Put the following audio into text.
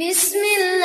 بسم الله